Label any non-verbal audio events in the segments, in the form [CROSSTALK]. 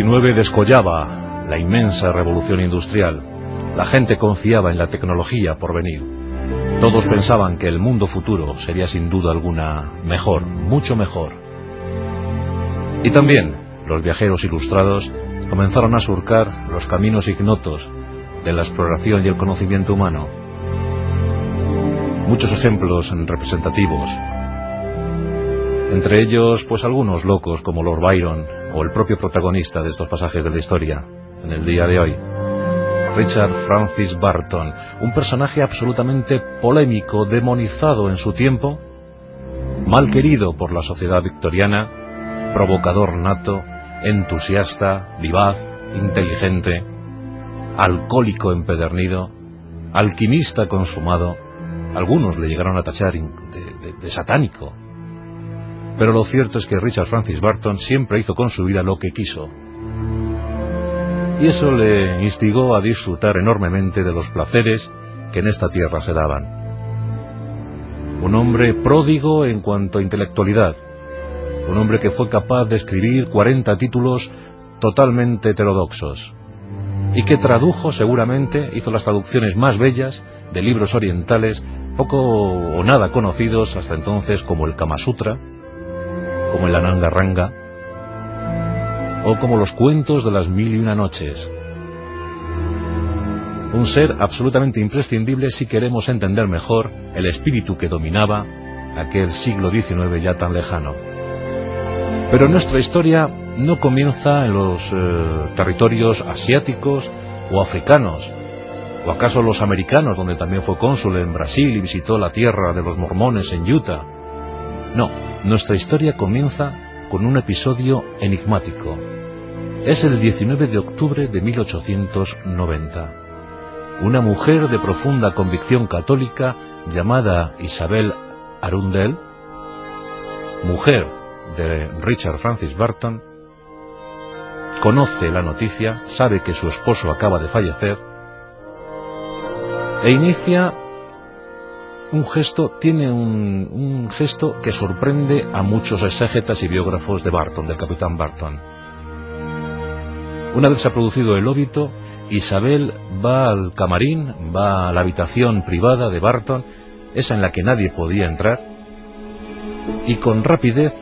Descollaba la inmensa revolución industrial. La gente confiaba en la tecnología por venir. Todos pensaban que el mundo futuro sería sin duda alguna mejor, mucho mejor. Y también los viajeros ilustrados comenzaron a surcar los caminos ignotos de la exploración y el conocimiento humano. Muchos ejemplos representativos. Entre ellos, pues algunos locos como Lord Byron o el propio protagonista de estos pasajes de la historia, en el día de hoy. Richard Francis Barton, un personaje absolutamente polémico, demonizado en su tiempo, mal querido por la sociedad victoriana, provocador nato, entusiasta, vivaz, inteligente, alcohólico empedernido, alquimista consumado, algunos le llegaron a tachar de, satánico. Pero lo cierto es que Richard Francis Barton siempre hizo con su vida lo que quiso. Y eso le instigó a disfrutar enormemente de los placeres que en esta tierra se daban. Un hombre pródigo en cuanto a intelectualidad, un hombre que fue capaz de escribir 40 títulos totalmente heterodoxos, y que tradujo seguramente, hizo las traducciones más bellas de libros orientales poco o nada conocidos hasta entonces como el Kama Sutra, como el Ananga Ranga, o como los cuentos de las mil y una noches. Un ser absolutamente imprescindible si queremos entender mejor el espíritu que dominaba aquel siglo XIX ya tan lejano. Pero nuestra historia no comienza en los eh, territorios asiáticos o africanos, o acaso los americanos, donde también fue cónsul en Brasil y visitó la tierra de los mormones en Utah. No, nuestra historia comienza con un episodio enigmático. Es el 19 de octubre de 1890. Una mujer de profunda convicción católica llamada Isabel Arundel, mujer de Richard Francis Barton, conoce la noticia, sabe que su esposo acaba de fallecer e inicia un gesto, tiene un, gesto que sorprende a muchos exégetas y biógrafos de Barton, del capitán Barton. Una vez se ha producido el óbito, Isabel va al camarín, va a la habitación privada de Barton, esa en la que nadie podía entrar, y con rapidez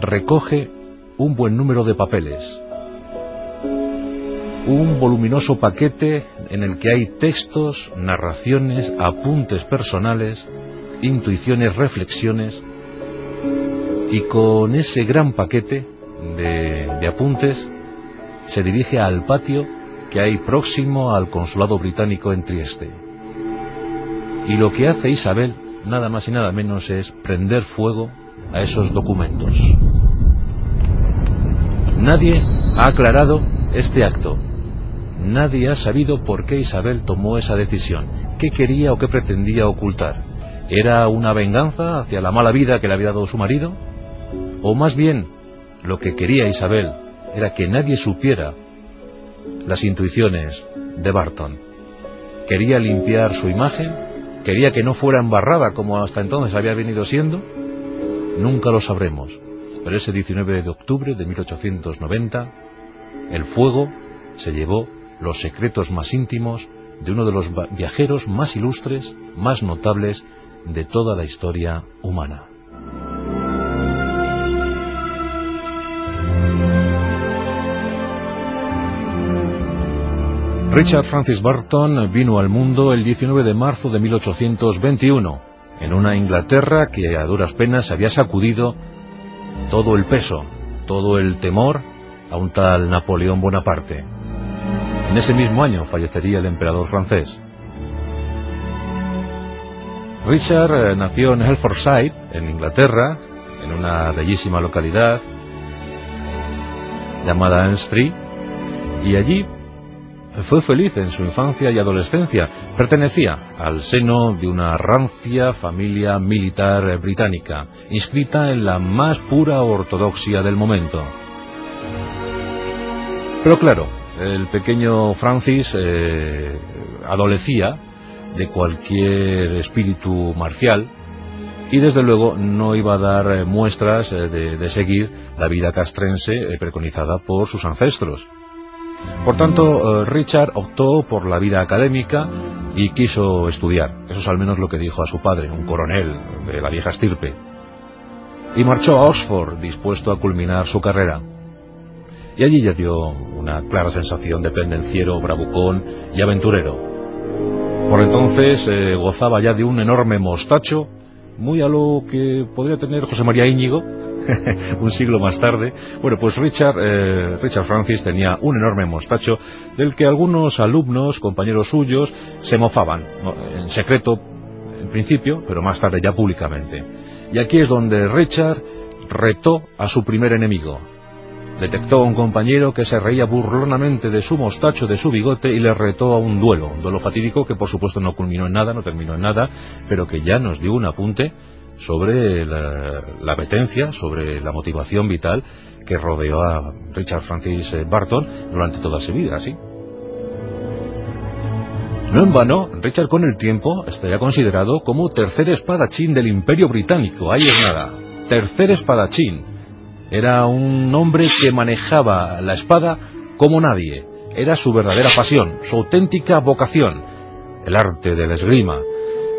recoge un buen número de papeles, un voluminoso paquete en el que hay textos, narraciones, apuntes personales, intuiciones, reflexiones, y con ese gran paquete de, apuntes se dirige al patio que hay próximo al consulado británico en Trieste. Y lo que hace Isabel, nada más y nada menos, es prender fuego a esos documentos. Nadie ha aclarado este acto, Nadie ha sabido por qué Isabel tomó esa decisión, qué quería o qué pretendía ocultar. ¿Era una venganza hacia la mala vida que le había dado su marido? ¿O más bien, lo que quería Isabel era que nadie supiera las intuiciones de Barton? ¿Quería limpiar su imagen? ¿Quería que no fuera embarrada como hasta entonces había venido siendo? Nunca lo sabremos. Pero ese 19 de octubre de 1890, el fuego se llevó los secretos más íntimos de uno de los viajeros más ilustres, más notables de toda la historia humana. Richard Francis Barton vino al mundo el 19 de marzo de 1821, en una Inglaterra que a duras penas había sacudido todo el peso, todo el temor a un tal Napoleón Bonaparte. En ese mismo año fallecería el emperador francés. Richard eh, nació en Hertfordshire, en Inglaterra, en una bellísima localidad llamada Anstree, y allí fue feliz en su infancia y adolescencia. Pertenecía al seno de una rancia familia militar británica, inscrita en la más pura ortodoxia del momento. Pero claro, el pequeño Francis eh, adolecía de cualquier espíritu marcial y desde luego no iba a dar eh, muestras eh, de, seguir la vida castrense preconizada por sus ancestros. Por tanto, Richard optó por la vida académica y quiso estudiar. Eso es al menos lo que dijo a su padre, un coronel de la vieja estirpe. Y marchó a Oxford dispuesto a culminar su carrera. Y allí ya dio una clara sensación de pendenciero, bravucón y aventurero. Por entonces eh, gozaba ya de un enorme mostacho, muy a lo que podría tener José María Íñigo, [LAUGHS] un siglo más tarde. Bueno, pues Richard, eh, Richard Francis tenía un enorme mostacho del que algunos alumnos, compañeros suyos, se mofaban, en secreto en principio, pero más tarde ya públicamente. Y aquí es donde Richard retó a su primer enemigo, Detectó a un compañero que se reía burlonamente de su mostacho, de su bigote, y le retó a un duelo, un duelo fatídico que por supuesto no culminó en nada, no terminó en nada, pero que ya nos dio un apunte sobre la, la apetencia, sobre la motivación vital que rodeó a Richard Francis eh, Barton durante toda su vida, ¿sí? No en vano, Richard con el tiempo estaría considerado como tercer espadachín del Imperio Británico, ahí es nada, tercer espadachín, era un hombre que manejaba la espada como nadie. Era su verdadera pasión, su auténtica vocación, el arte de la esgrima.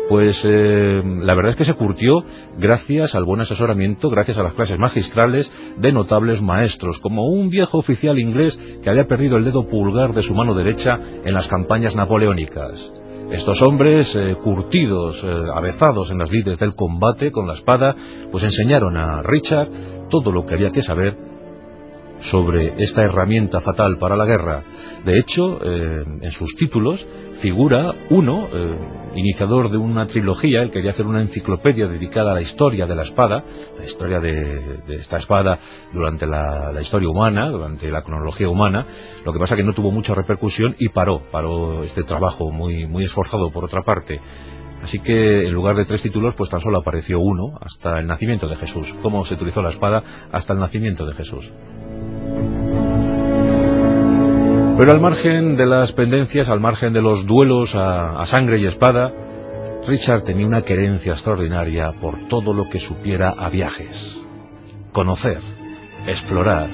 Pues eh, la verdad es que se curtió gracias al buen asesoramiento, gracias a las clases magistrales de notables maestros, como un viejo oficial inglés que había perdido el dedo pulgar de su mano derecha en las campañas napoleónicas. Estos hombres, eh, curtidos, eh, avezados en las lides del combate con la espada, pues enseñaron a Richard todo lo que había que saber sobre esta herramienta fatal para la guerra. De hecho, eh, en sus títulos figura uno, eh, iniciador de una trilogía, él quería hacer una enciclopedia dedicada a la historia de la espada, la historia de, esta espada durante la, historia humana, durante la cronología humana, lo que pasa que no tuvo mucha repercusión y paró, paró este trabajo muy, muy esforzado por otra parte. Así que en lugar de tres títulos, pues tan solo apareció uno, hasta el nacimiento de Jesús. Cómo se utilizó la espada hasta el nacimiento de Jesús. Pero al margen de las pendencias, al margen de los duelos a, sangre y espada, Richard tenía una querencia extraordinaria por todo lo que supiera a viajes. Conocer, explorar,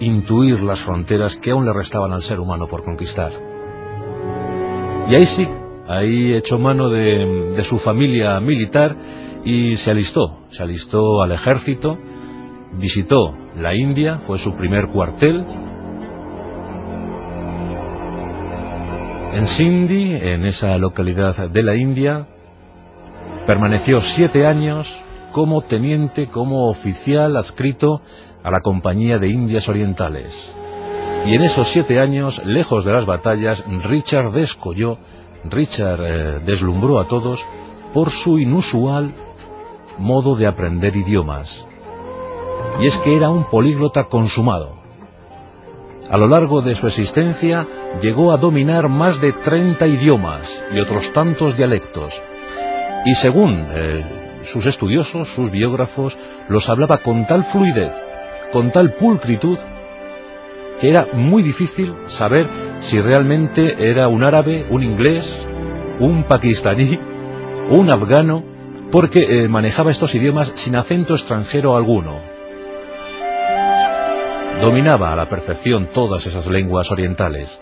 intuir las fronteras que aún le restaban al ser humano por conquistar. Y ahí sí, Ahí echó mano de, su familia militar y se alistó, se alistó al ejército, visitó la India, fue su primer cuartel. En Sindhi, en esa localidad de la India, permaneció siete años como teniente, como oficial adscrito a la Compañía de Indias Orientales. Y en esos siete años, lejos de las batallas, Richard descolló Richard eh, deslumbró a todos por su inusual modo de aprender idiomas. Y es que era un políglota consumado. A lo largo de su existencia llegó a dominar más de 30 idiomas y otros tantos dialectos. Y según eh, sus estudiosos, sus biógrafos, los hablaba con tal fluidez, con tal pulcritud, que era muy difícil saber si realmente era un árabe, un inglés, un pakistaní, un afgano, porque eh, manejaba estos idiomas sin acento extranjero alguno. Dominaba a la perfección todas esas lenguas orientales,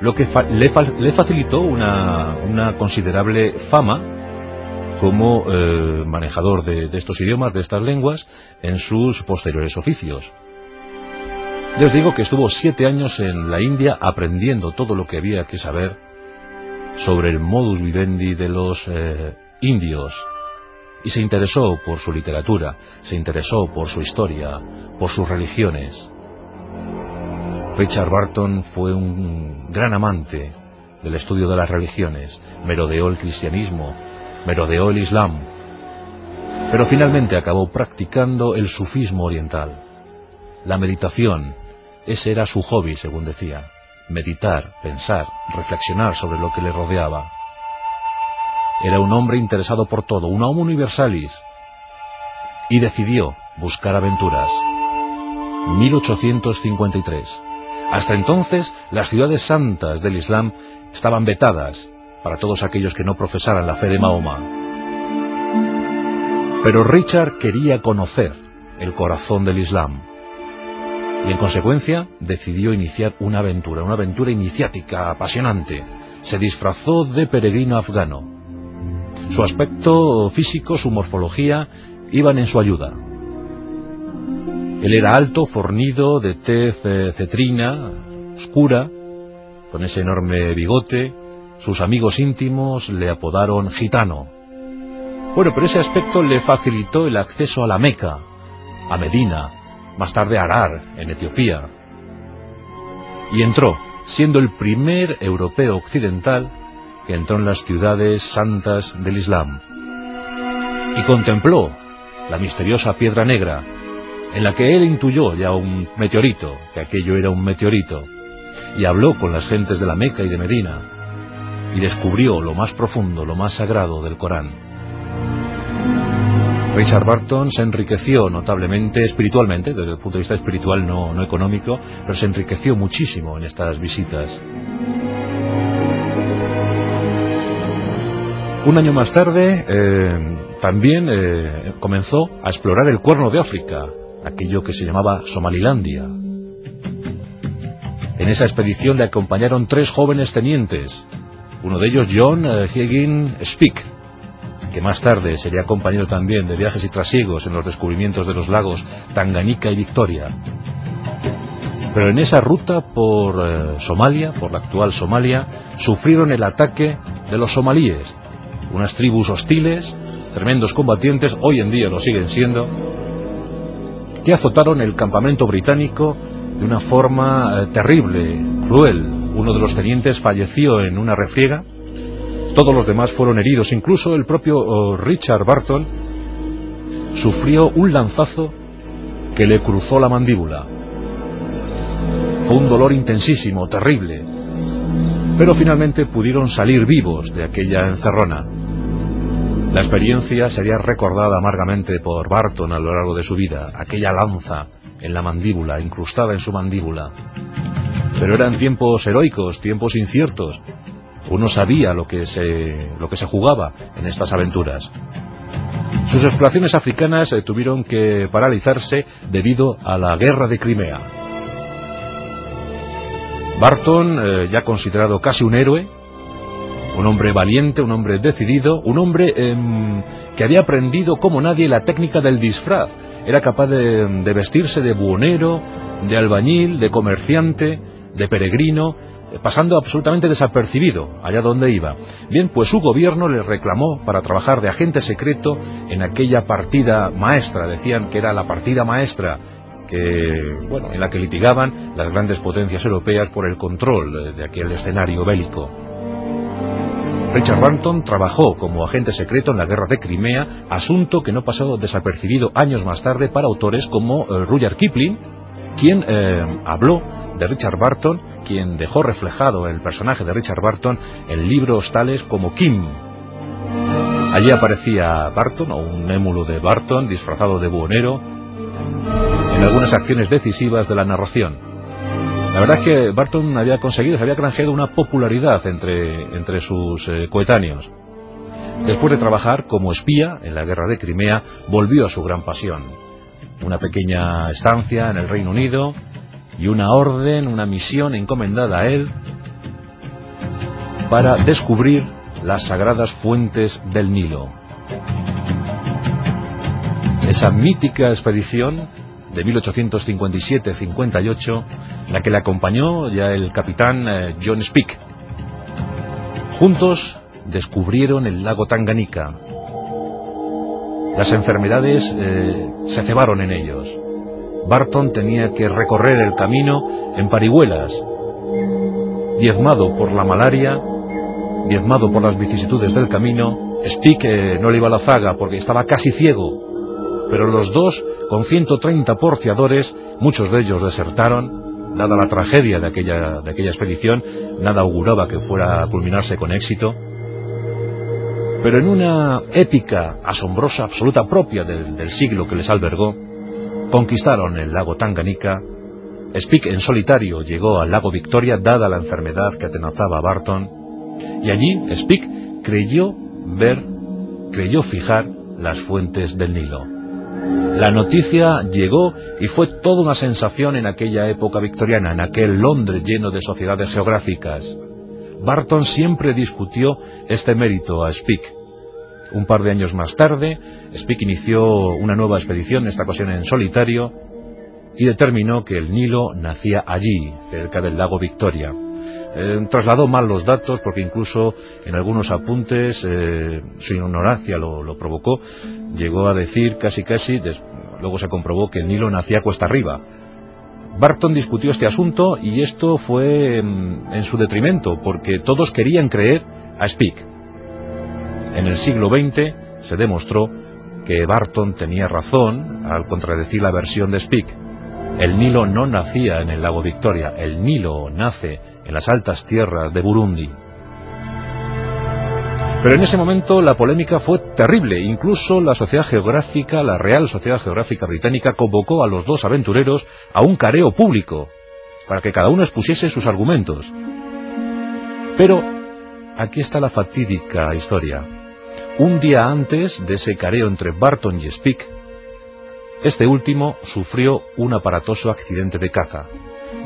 lo que le, facilitó una, considerable fama como eh, manejador de estos idiomas, de estas lenguas, en sus posteriores oficios. Les digo que estuvo siete años en la India aprendiendo todo lo que había que saber sobre el modus vivendi de los eh, indios. Y se interesó por su literatura, se interesó por su historia, por sus religiones. Richard Barton fue un gran amante del estudio de las religiones, merodeó el cristianismo, merodeó el islam, pero finalmente acabó practicando el sufismo oriental, la meditación, ese era su hobby, según decía. Meditar, pensar, reflexionar sobre lo que le rodeaba. Era un hombre interesado por todo, un homo universalis. Y decidió buscar aventuras. 1853. Hasta entonces, las ciudades santas del Islam estaban vetadas para todos aquellos que no profesaran la fe de Mahoma. Pero Richard quería conocer el corazón del Islam y en consecuencia decidió iniciar una aventura, una aventura iniciática, apasionante. Se disfrazó de peregrino afgano. Su aspecto físico, su morfología, iban en su ayuda. Él era alto, fornido, de tez eh, cetrina, oscura, con ese enorme bigote. Sus amigos íntimos le apodaron gitano. Bueno, pero ese aspecto le facilitó el acceso a la Meca, a Medina, más tarde Arar, en Etiopía. Y entró, siendo el primer europeo occidental que entró en las ciudades santas del Islam. Y contempló la misteriosa piedra negra, en la que él intuyó ya un meteorito, que aquello era un meteorito, y habló con las gentes de la Meca y de Medina, y descubrió lo más profundo, lo más sagrado del Corán. Richard Barton se enriqueció notablemente espiritualmente, desde el punto de vista espiritual no, no económico, pero se enriqueció muchísimo en estas visitas. Un año más tarde eh, también eh, comenzó a explorar el cuerno de África, aquello que se llamaba Somalilandia. En esa expedición le acompañaron tres jóvenes tenientes, uno de ellos John eh, Higgin Speak, que más tarde sería compañero también de viajes y trasiegos en los descubrimientos de los lagos Tanganica y Victoria. Pero en esa ruta por eh, Somalia, por la actual Somalia, sufrieron el ataque de los somalíes, unas tribus hostiles, tremendos combatientes, hoy en día lo siguen siendo, que azotaron el campamento británico de una forma eh, terrible, cruel. Uno de los tenientes falleció en una refriega, todos los demás fueron heridos, incluso el propio oh, Richard Barton sufrió un lanzazo que le cruzó la mandíbula. Fue un dolor intensísimo, terrible, pero finalmente pudieron salir vivos de aquella encerrona. La experiencia sería recordada amargamente por Barton a lo largo de su vida, aquella lanza en la mandíbula, incrustada en su mandíbula. Pero eran tiempos heroicos, tiempos inciertos, uno sabía lo que se, lo que se jugaba en estas aventuras. Sus exploraciones africanas eh, tuvieron que paralizarse debido a la guerra de Crimea. Barton, eh, ya considerado casi un héroe, un hombre valiente, un hombre decidido, un hombre em, que había aprendido como nadie la técnica del disfraz. Era capaz de vestirse de buhonero, de albañil, de comerciante, de peregrino, pasando absolutamente desapercibido allá donde iba. Bien, pues su gobierno le reclamó para trabajar de agente secreto en aquella partida maestra, decían que era la partida maestra que, bueno, en la que litigaban las grandes potencias europeas por el control de aquel escenario bélico. Richard Barton trabajó como agente secreto en la guerra de Crimea, asunto que no pasó desapercibido años más tarde para autores como eh, Rudyard Kipling, quien eh, habló de Richard Barton, quien dejó reflejado el personaje de Richard Barton en libros tales como Kim. Allí aparecía Barton, o un émulo de Barton, disfrazado de buhonero, en algunas acciones decisivas de la narración. La verdad es que Barton había conseguido, se había granjeado una popularidad entre, entre sus eh, coetáneos. Después de trabajar como espía en la guerra de Crimea, volvió a su gran pasión. Una pequeña estancia en el Reino Unido, y una orden, una misión encomendada a él para descubrir las sagradas fuentes del Nilo. Esa mítica expedición de 1857-58, en la que le acompañó ya el capitán eh, John Speak. Juntos descubrieron el lago Tanganica. Las enfermedades eh, se cebaron en ellos. Barton tenía que recorrer el camino en parihuelas, diezmado por la malaria, diezmado por las vicisitudes del camino. Speak eh, no le iba a la zaga porque estaba casi ciego, pero los dos, con 130 porciadores, muchos de ellos desertaron, dada la tragedia de aquella, de aquella expedición, nada auguraba que fuera a culminarse con éxito. Pero en una épica asombrosa, absoluta propia del siglo que les albergó, Conquistaron el lago Tanganica. Speak en solitario llegó al lago Victoria dada la enfermedad que atenazaba a Barton. Y allí Speak creyó ver, creyó fijar las fuentes del Nilo. La noticia llegó y fue toda una sensación en aquella época victoriana, en aquel Londres lleno de sociedades geográficas. Barton siempre discutió este mérito a Speke. Un par de años más tarde, Speke inició una nueva expedición, esta ocasión en solitario, y determinó que el Nilo nacía allí, cerca del lago Victoria. Eh, trasladó mal los datos porque incluso en algunos apuntes eh, su ignorancia lo, provocó. Llegó a decir casi casi, luego se comprobó que el Nilo nacía cuesta arriba. Barton discutió este asunto y esto fue en, en su detrimento porque todos querían creer a Speke. En el siglo XX se demostró que Barton tenía razón al contradecir la versión de Speke. El Nilo no nacía en el lago Victoria, el Nilo nace en las altas tierras de Burundi. Pero en ese momento la polémica fue terrible. Incluso la Sociedad Geográfica, la Real Sociedad Geográfica Británica, convocó a los dos aventureros a un careo público para que cada uno expusiese sus argumentos. Pero aquí está la fatídica historia. Un día antes de ese careo entre Barton y Speke, este último sufrió un aparatoso accidente de caza.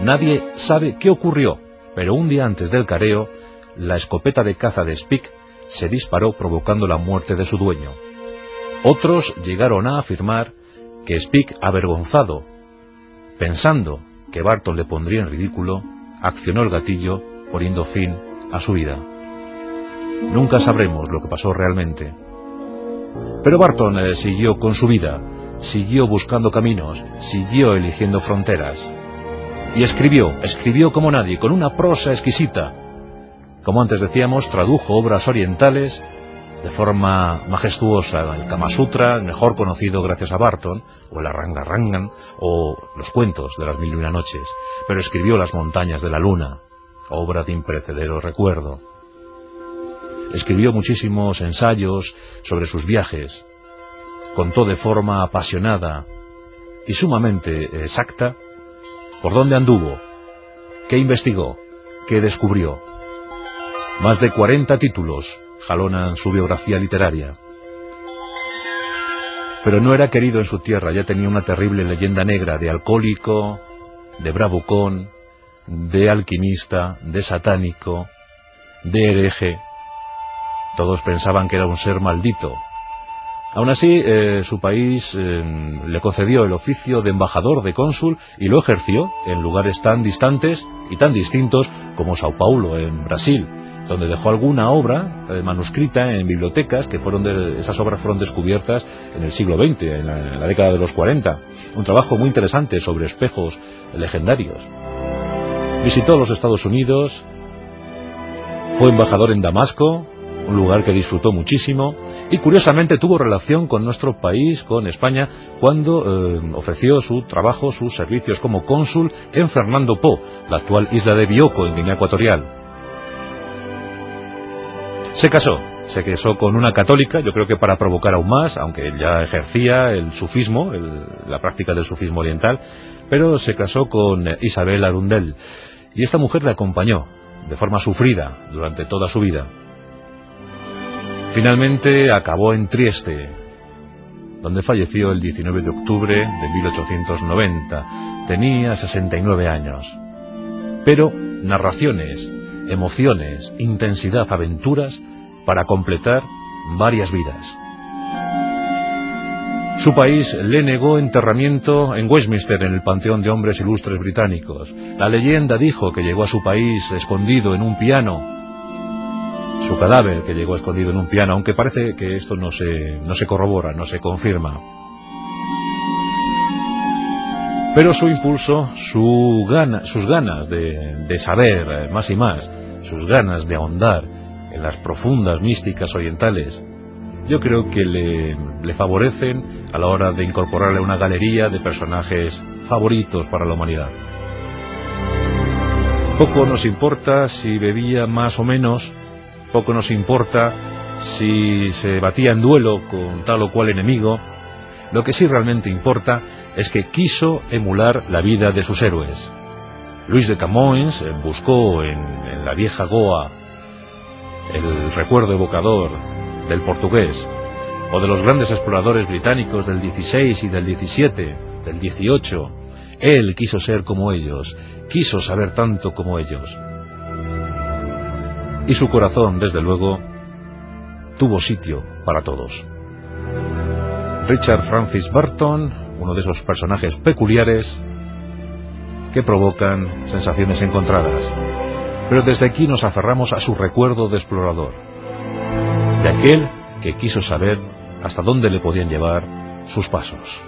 Nadie sabe qué ocurrió, pero un día antes del careo, la escopeta de caza de Speke se disparó provocando la muerte de su dueño. Otros llegaron a afirmar que Speke, avergonzado, pensando que Barton le pondría en ridículo, accionó el gatillo poniendo fin a su vida. Nunca sabremos lo que pasó realmente. Pero Barton eh, siguió con su vida, siguió buscando caminos, siguió eligiendo fronteras. Y escribió, escribió como nadie, con una prosa exquisita. Como antes decíamos, tradujo obras orientales de forma majestuosa, el Kama Sutra, mejor conocido gracias a Barton, o el Aranga Rangan, o los cuentos de las mil y una noches, pero escribió Las montañas de la luna, obra de imprecedero recuerdo. Escribió muchísimos ensayos sobre sus viajes, contó de forma apasionada y sumamente exacta por dónde anduvo, qué investigó, qué descubrió. Más de 40 títulos jalonan su biografía literaria. Pero no era querido en su tierra, ya tenía una terrible leyenda negra de alcohólico, de bravucón, de alquimista, de satánico, de hereje. Todos pensaban que era un ser maldito, Aún así, eh, su país eh, le concedió el oficio de embajador, de cónsul, y lo ejerció en lugares tan distantes y tan distintos como Sao Paulo, en Brasil, donde dejó alguna obra eh, manuscrita en bibliotecas, que fueron de, esas obras fueron descubiertas en el siglo XX, en la, década de los 40. Un trabajo muy interesante sobre espejos legendarios. Visitó los Estados Unidos, fue embajador en Damasco, un lugar que disfrutó muchísimo, y curiosamente tuvo relación con nuestro país, con España, cuando eh, ofreció su trabajo, sus servicios como cónsul en Fernando Po, la actual isla de Bioko, en Guinea Ecuatorial. Se casó, se casó con una católica, yo creo que para provocar aún más, aunque ya ejercía el sufismo, la práctica del sufismo oriental, pero se casó con Isabel Arundel, y esta mujer le acompañó de forma sufrida durante toda su vida. Finalmente acabó en Trieste, donde falleció el 19 de octubre de 1890. Tenía 69 años. Pero narraciones, emociones, intensidad, aventuras para completar varias vidas. Su país le negó enterramiento en Westminster, en el Panteón de Hombres Ilustres Británicos. La leyenda dijo que llegó a su país escondido en un piano su cadáver que llegó escondido en un piano, aunque parece que esto no se, no se corrobora, no se confirma. Pero su impulso, su gana, sus ganas de, de saber más y más, sus ganas de ahondar en las profundas místicas orientales, yo creo que le, le, favorecen a la hora de incorporarle una galería de personajes favoritos para la humanidad. Poco nos importa si bebía más o menos, poco nos importa si se batía en duelo con tal o cual enemigo, lo que sí realmente importa es que quiso emular la vida de sus héroes. Luis de Camões buscó en, la vieja Goa el recuerdo evocador del portugués, o de los grandes exploradores británicos del 16 y del 17, del 18. Él quiso ser como ellos, quiso saber tanto como ellos. Y su corazón, desde luego, tuvo sitio para todos. Richard Francis Burton, uno de esos personajes peculiares que provocan sensaciones encontradas. Pero desde aquí nos aferramos a su recuerdo de explorador, de aquel que quiso saber hasta dónde le podían llevar sus pasos.